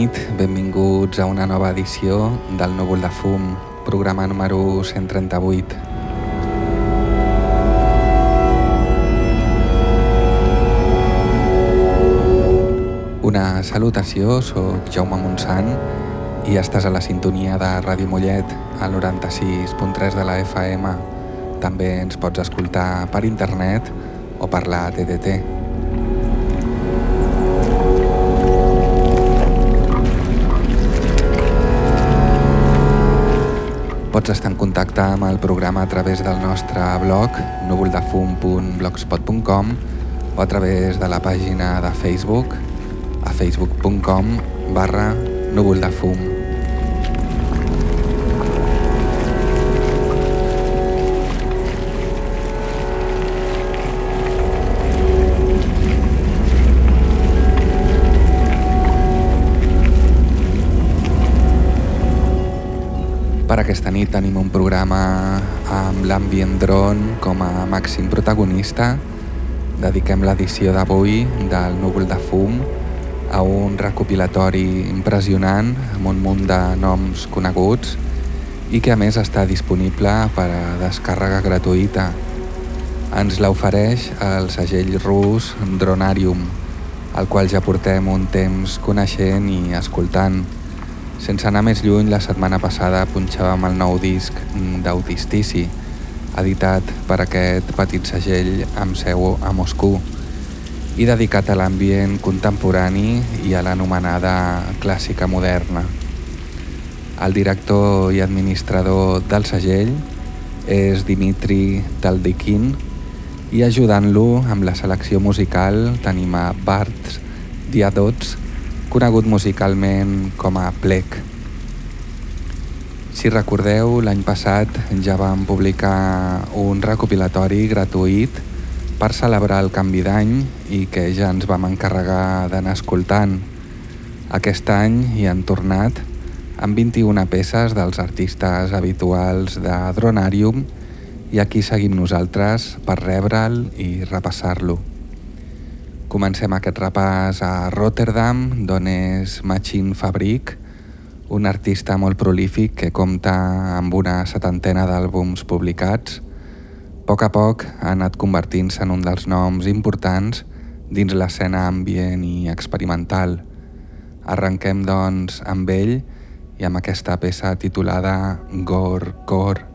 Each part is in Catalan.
Nit. Benvinguts a una nova edició del Núvol de Fum, programa número 138. Una salutació, sóc Jaume Montsant i estàs a la sintonia de Ràdio Mollet al 96.3 de la FM. També ens pots escoltar per internet o per la TDT. Pots estar en contacte amb el programa a través del nostre blog núvoldefum.blogspot.com o a través de la pàgina de Facebook a facebook.com barra núvoldefum. Nit tenim un programa amb l'ambient dron com a màxim protagonista. Dediquem l'edició d'avui del Núvol de Fum a un recopilatori impressionant amb un munt de noms coneguts i que a més està disponible per a descàrrega gratuïta. Ens l'ofereix el segell rus Dronarium, el qual ja portem un temps coneixent i escoltant. Sense anar més lluny, la setmana passada punxàvem el nou disc d'Autistici, editat per aquest petit segell amb seu a Moscou i dedicat a l'ambient contemporani i a l'anomenada clàssica moderna. El director i administrador del segell és Dimitri Taldikin i ajudant-lo amb la selecció musical tenim a Barts Diadots, conegut musicalment com a Plec. Si recordeu, l'any passat ja vam publicar un recopilatori gratuït per celebrar el canvi d'any i que ja ens vam encarregar d'anar escoltant. Aquest any hi han tornat amb 21 peces dels artistes habituals de Dronarium i aquí seguim nosaltres per rebre'l i repassar-lo. Comencem aquest repàs a Rotterdam, d'on és Machine Fabric, un artista molt prolífic que compta amb una setantena d'àlbums publicats. A poc a poc ha anat convertint-se en un dels noms importants dins l'escena ambient i experimental. Arrenquem, doncs, amb ell i amb aquesta peça titulada Gore Core.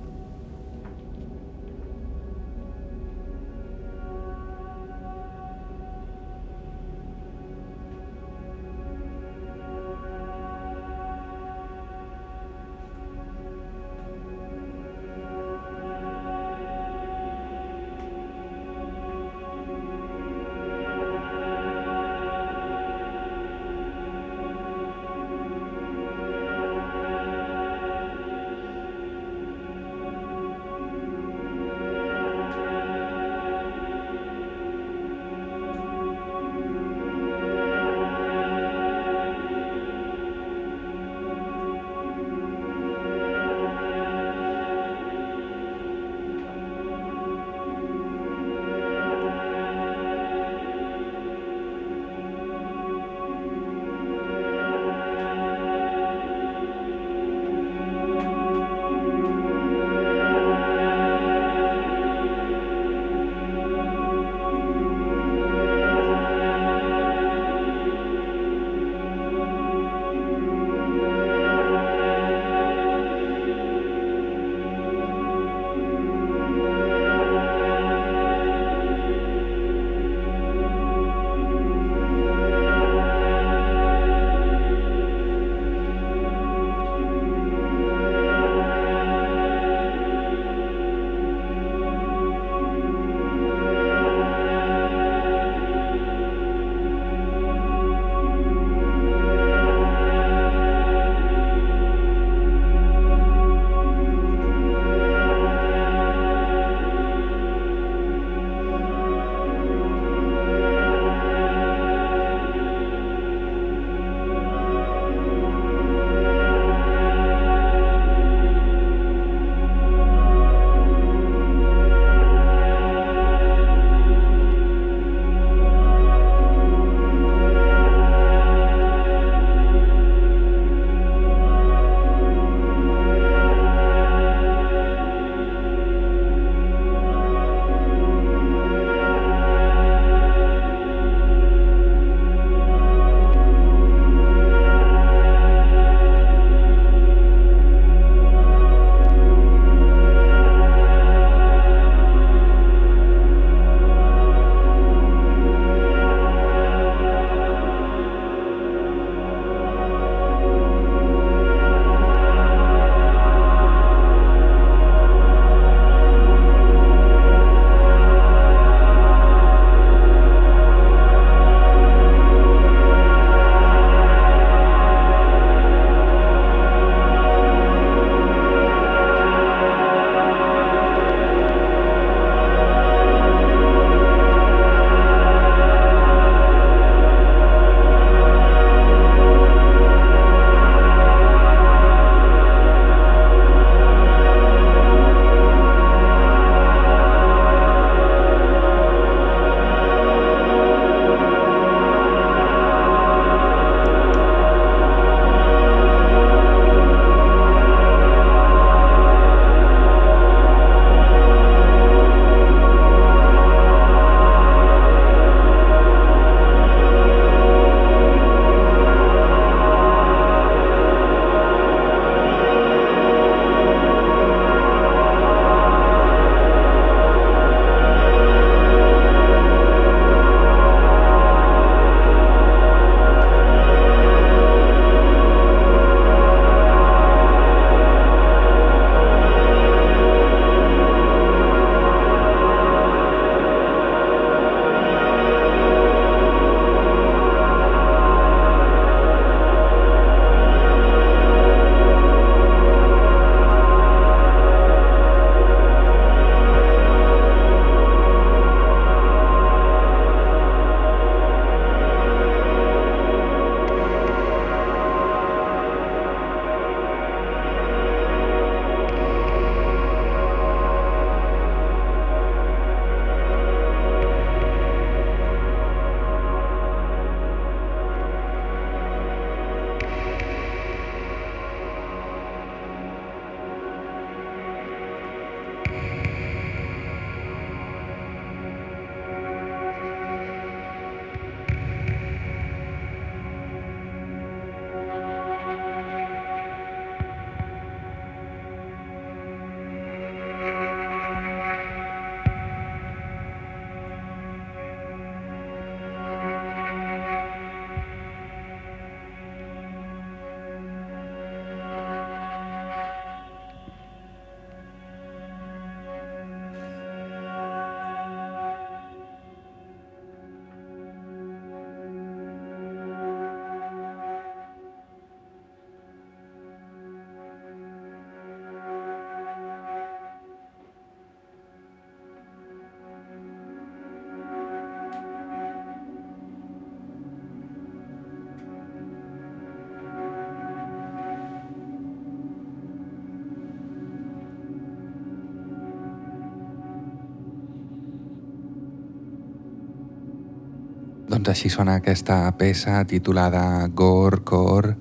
Doncs així sona aquesta peça titulada Gore Core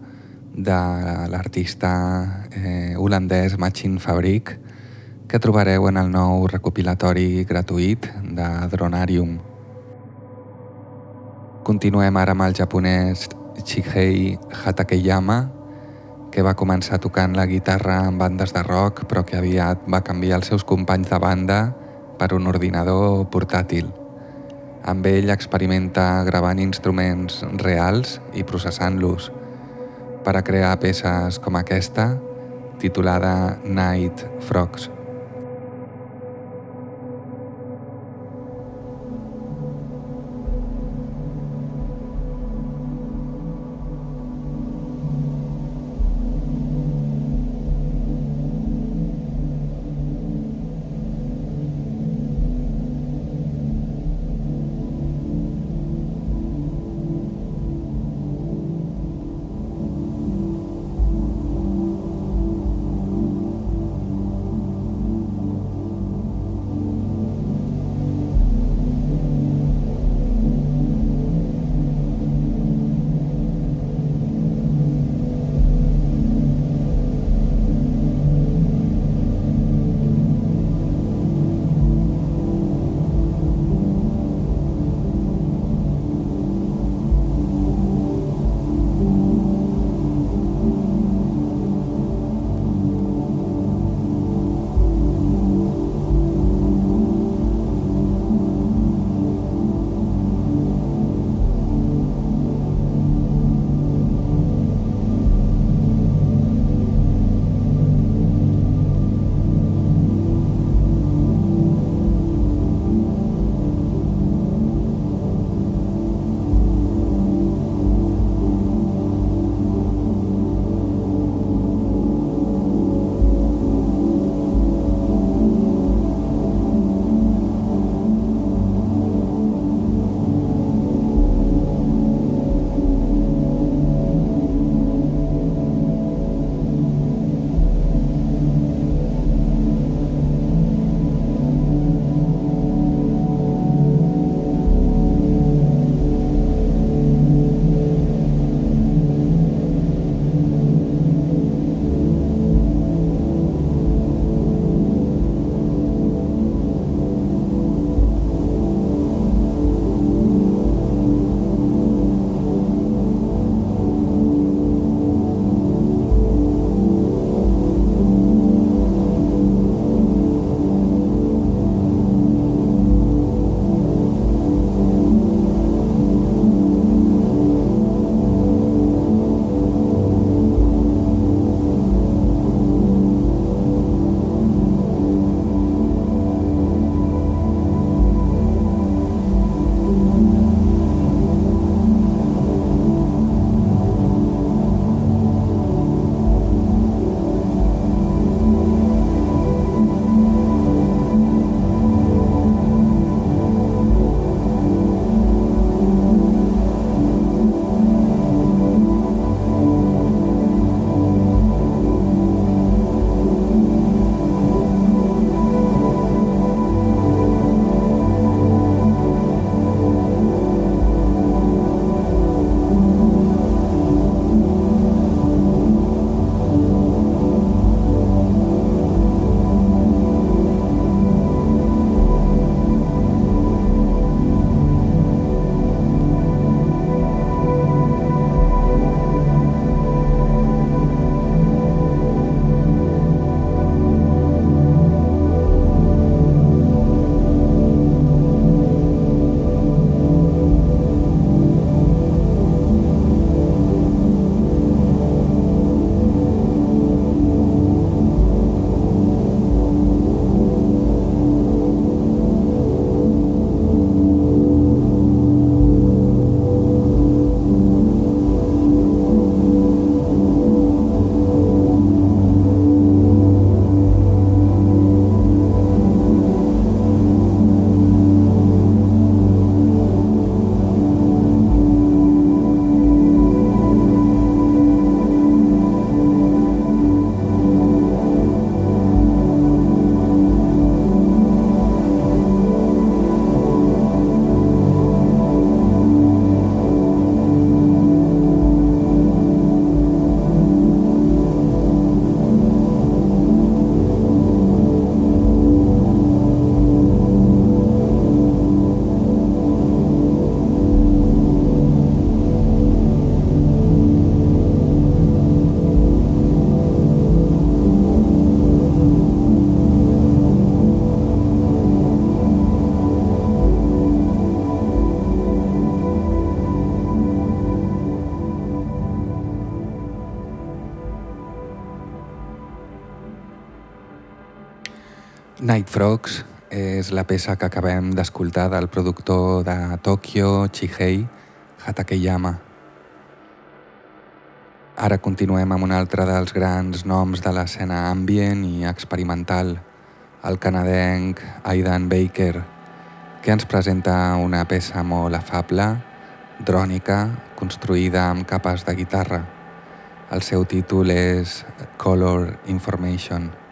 de l'artista eh, holandès Machin Fabric que trobareu en el nou recopilatori gratuït de Dronarium. Continuem ara amb el japonès Chihei Hatakeyama, que va començar tocant la guitarra en bandes de rock però que aviat va canviar els seus companys de banda per un ordinador portàtil. Amb ell experimenta gravant instruments reals i processant-los per a crear peces com aquesta, titulada Night Frogs. Night Frogs és la peça que acabem d'escoltar del productor de Tokyo, Chihei, Hatakeyama. Ara continuem amb un altre dels grans noms de l'escena ambient i experimental, el canadenc Aidan Baker, que ens presenta una peça molt afable, drònica, construïda amb capes de guitarra. El seu títol és Color Information.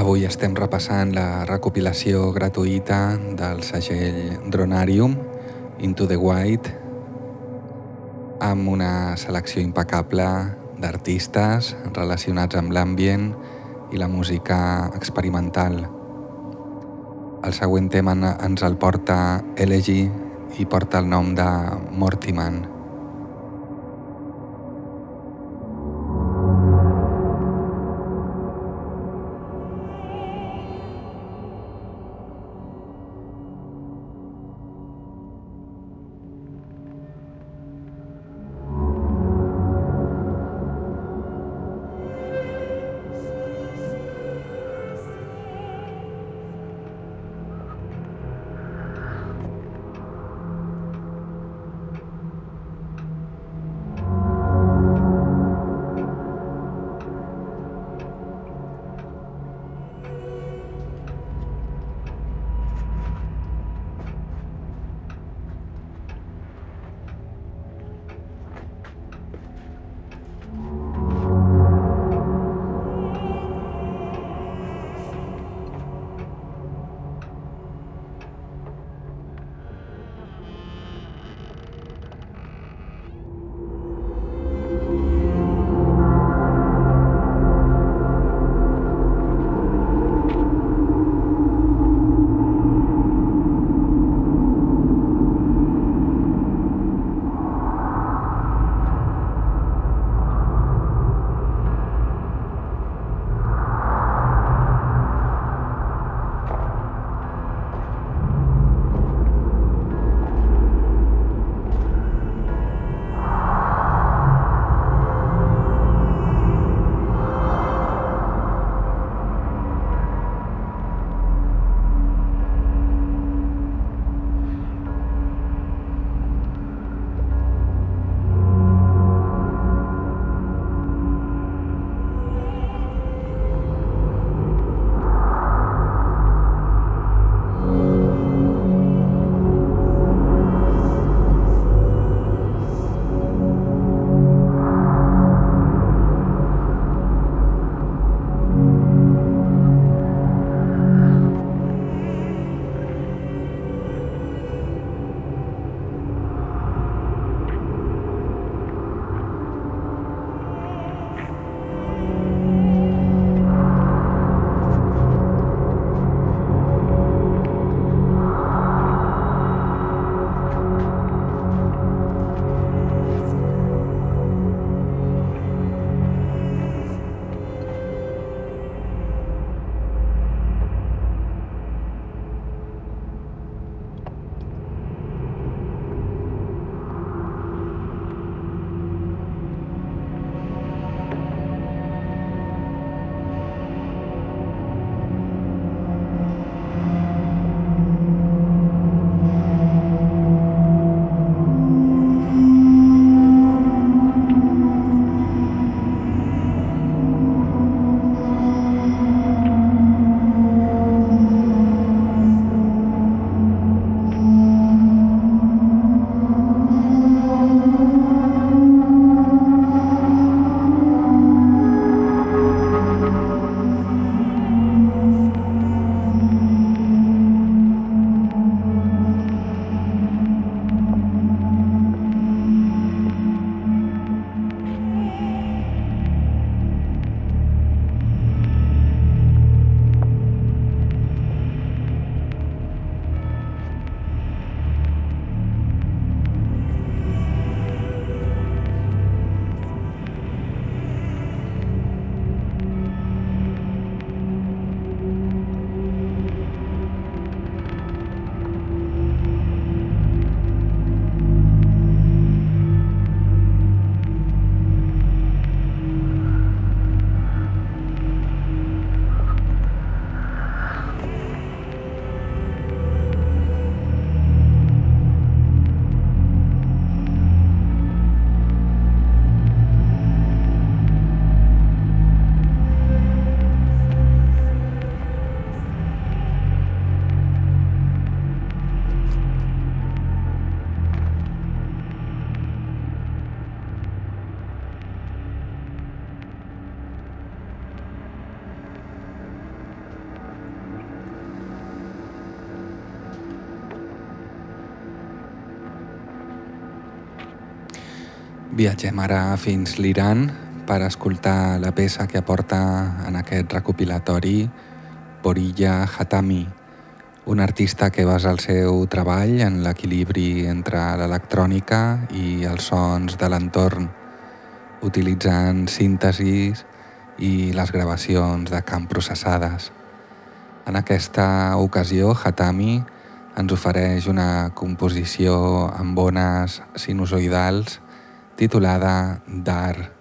Avui estem repassant la recopilació gratuïta del segell Dronarium Into the White amb una selecció impecable d'artistes relacionats amb l'ambient i la música experimental. El següent tema ens el porta Elegy i porta el nom de Mortiman. Viatgem ara fins l'Iran per escoltar la peça que aporta en aquest recopilatori Borilla Hatami, un artista que basa el seu treball en l'equilibri entre l'electrònica i els sons de l'entorn, utilitzant síntesis i les gravacions de camp processades. En aquesta ocasió, Hatami ens ofereix una composició amb ones sinusoidals titulada Dar.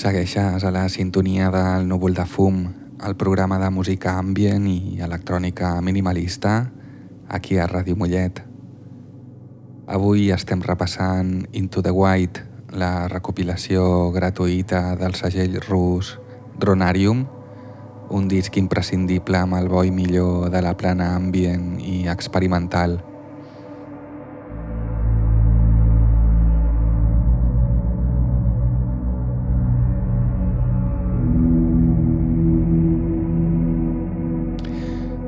Segueixes a la sintonia del núvol de fum, el programa de música ambient i electrònica minimalista, aquí a Ràdio Mollet. Avui estem repassant Into the White, la recopilació gratuïta del segell rus Dronarium, un disc imprescindible amb el bo i millor de la plana ambient i experimental.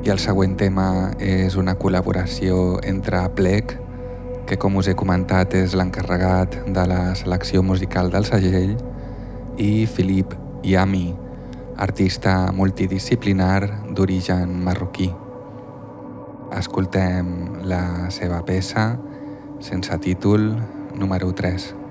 I el següent tema és una col·laboració entre Plec, que com us he comentat és l'encarregat de la selecció musical del segell, i Philip Yami, artista multidisciplinar d'origen marroquí. Escoltem la seva peça sense títol número 3.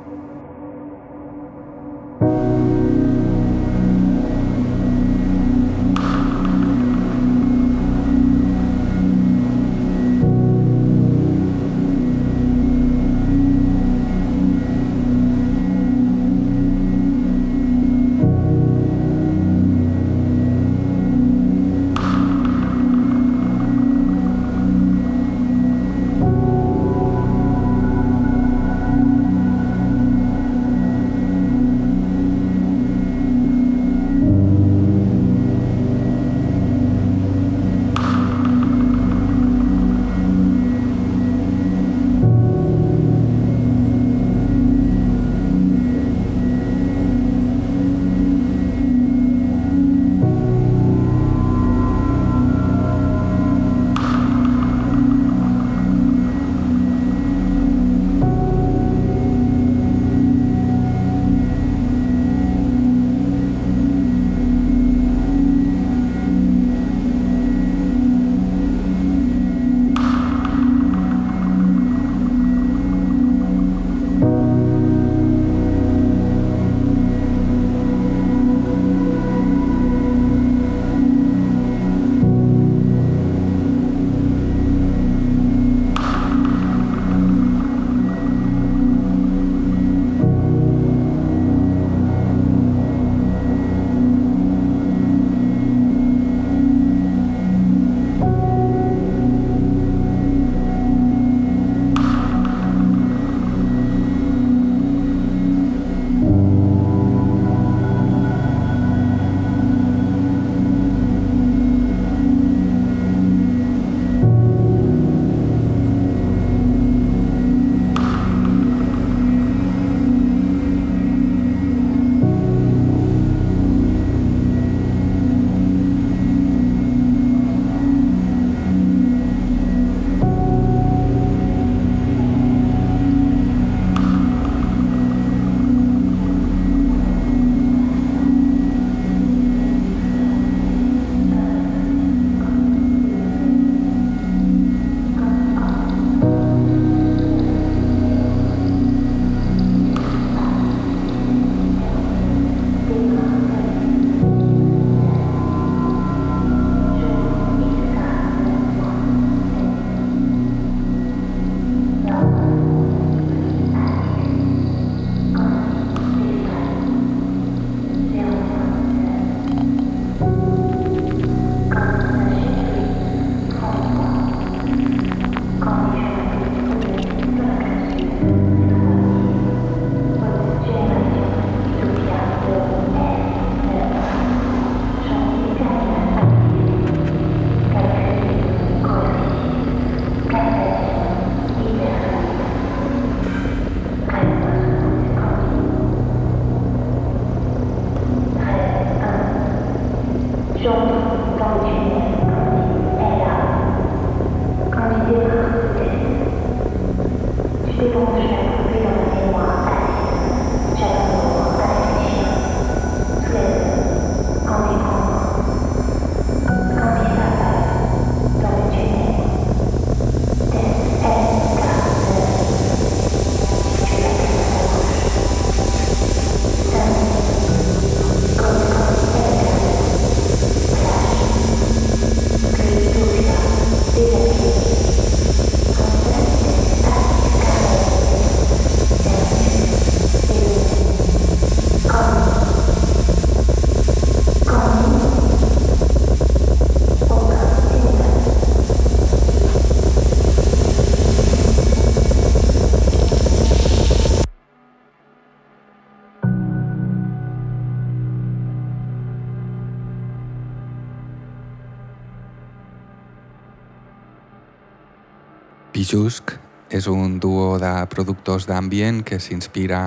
Kijusk és un duo de productors d'ambient que s'inspira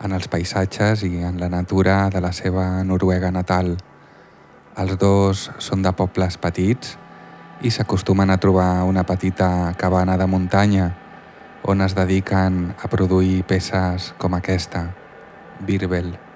en els paisatges i en la natura de la seva Noruega natal. Els dos són de pobles petits i s'acostumen a trobar una petita cabana de muntanya on es dediquen a produir peces com aquesta, Birbel.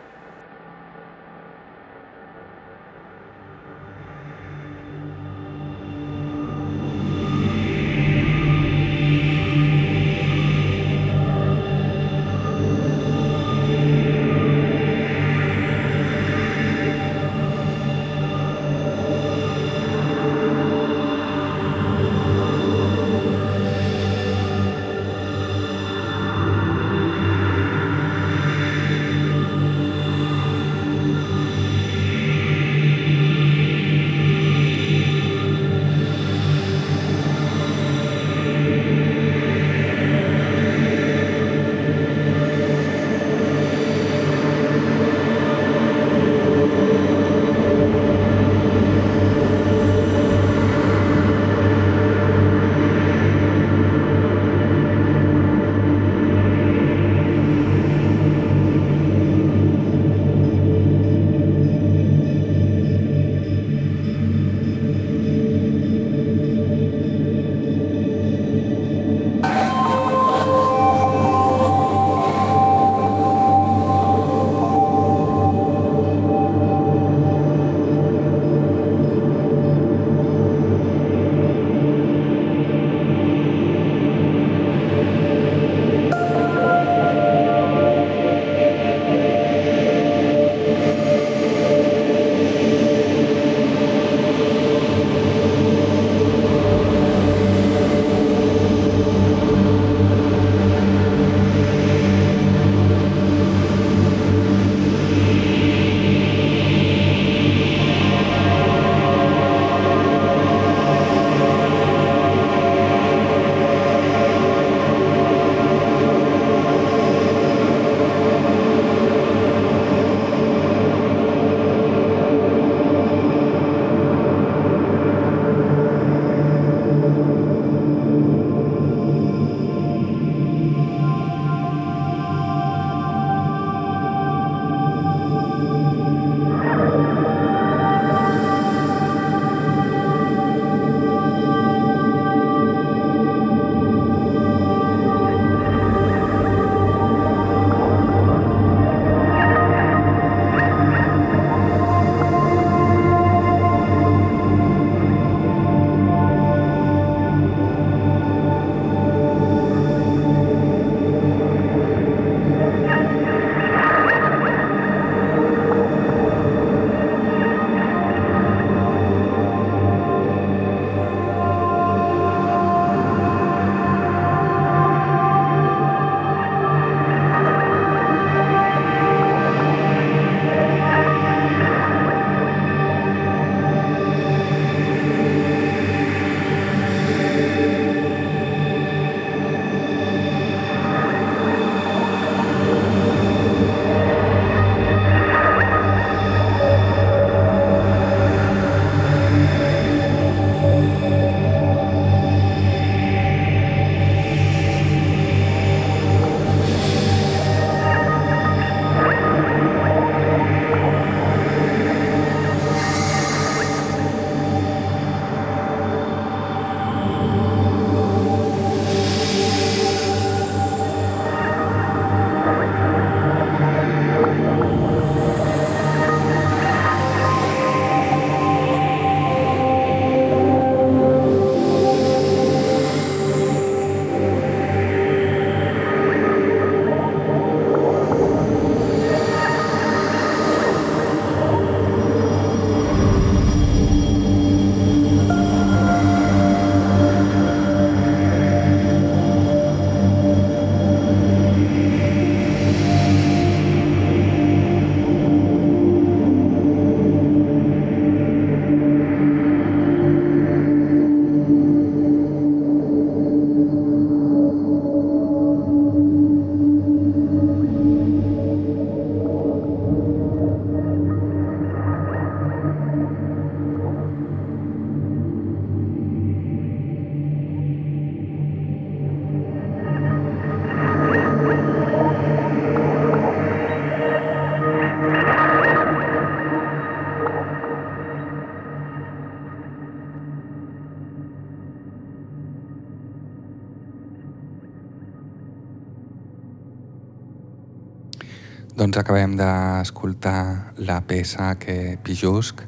Acabem d'escoltar la peça que Pijusk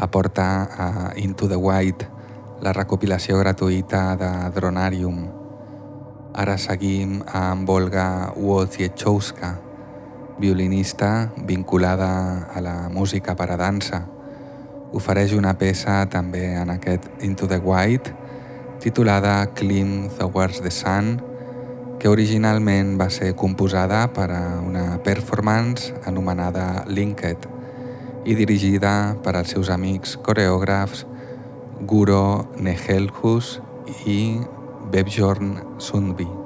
aporta a Into the White, la recopilació gratuïta de Dronarium. Ara seguim amb Olga Wojciechowska, violinista vinculada a la música per a dansa. Ofereix una peça també en aquest Into the White, titulada Climb Towards the Sun, que originalment va ser composada per a una performance anomenada Linked i dirigida per als seus amics coreògrafs Guro Nehelhus i Bebjorn Sundby.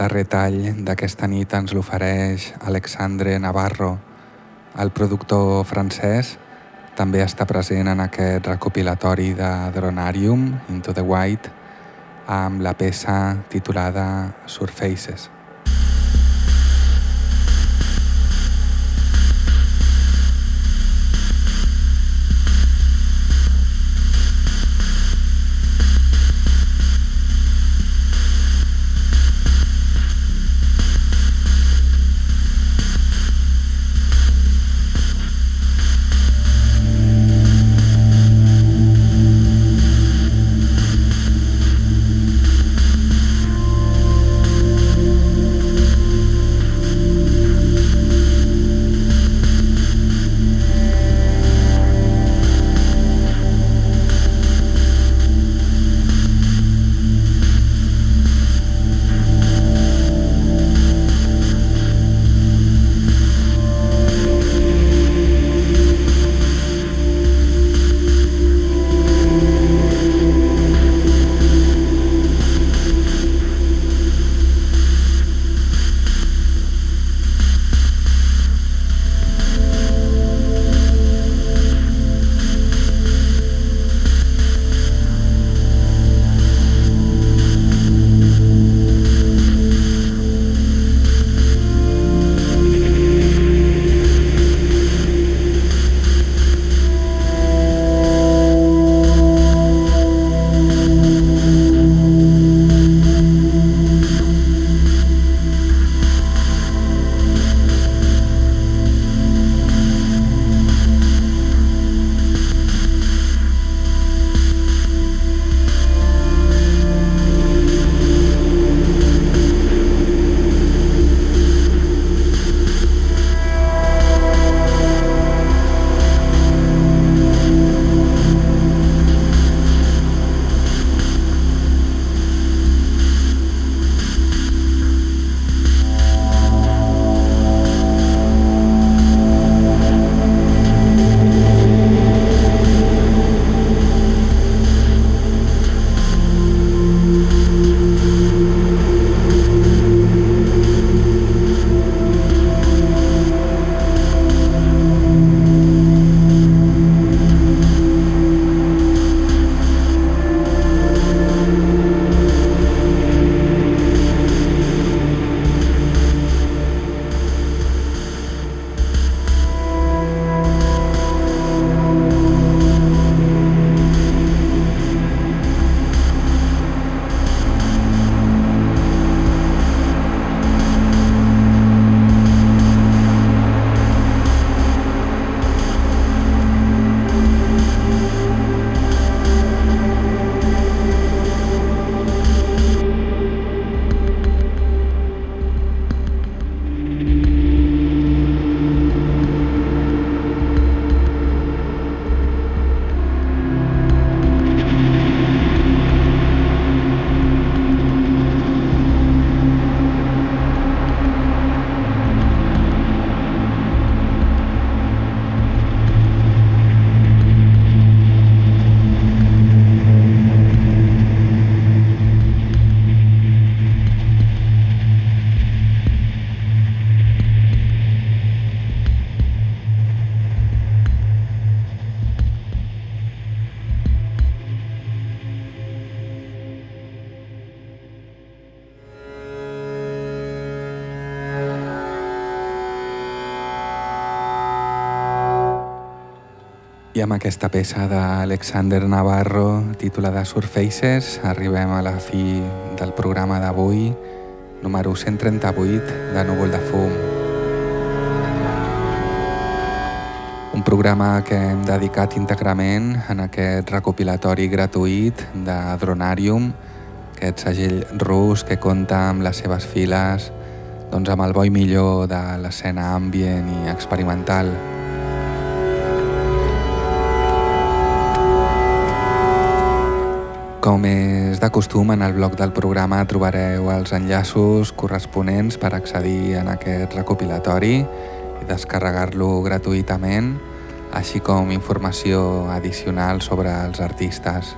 Darrer tall d'aquesta nit ens l'ofereix Alexandre Navarro. El productor francès també està present en aquest recopilatori de Dronarium, Into the White, amb la peça titulada Surfaces. Peça d'Alexander Navarro titulada Surfaces arribem a la fi del programa d'avui, número 138 de Núvol de Fum. Un programa que hem dedicat íntegrament en aquest recopilatori gratuït de Dronarium, aquest segell rus que compta amb les seves files doncs amb el bo i millor de l'escena ambient i experimental. Com és de costum, en el blog del programa trobareu els enllaços corresponents per accedir en aquest recopilatori i descarregar-lo gratuïtament, així com informació addicional sobre els artistes.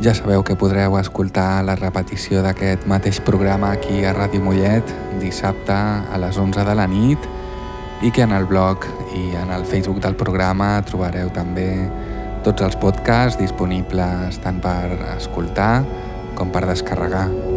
Ja sabeu que podreu escoltar la repetició d'aquest mateix programa aquí a Ràdio Mollet dissabte a les 11 de la nit i que en el blog i en el Facebook del programa trobareu també tots els podcasts disponibles tant per escoltar com per descarregar.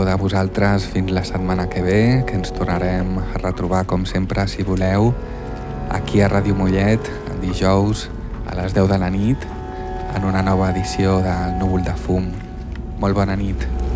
Moment m'acomiado de vosaltres fins la setmana que ve, que ens tornarem a retrobar com sempre, si voleu, aquí a Ràdio Mollet, dijous a les 10 de la nit, en una nova edició del Núvol de Fum. Molt bona nit.